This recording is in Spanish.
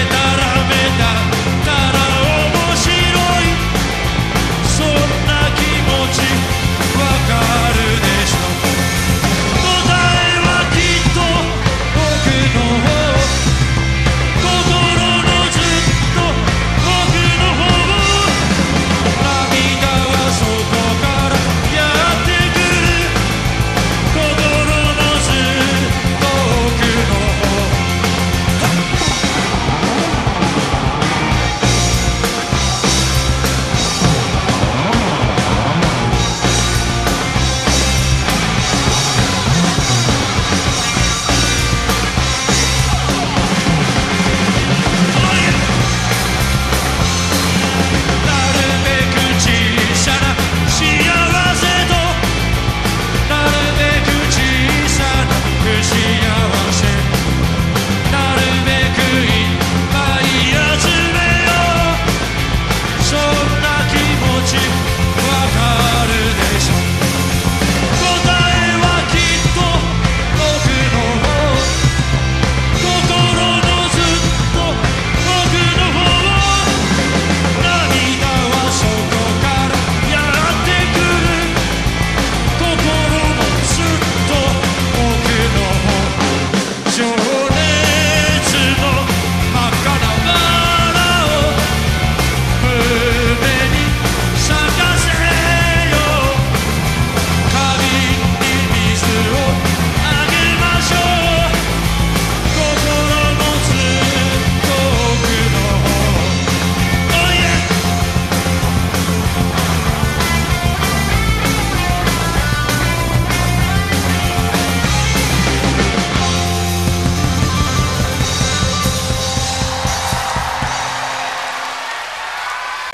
de tarde.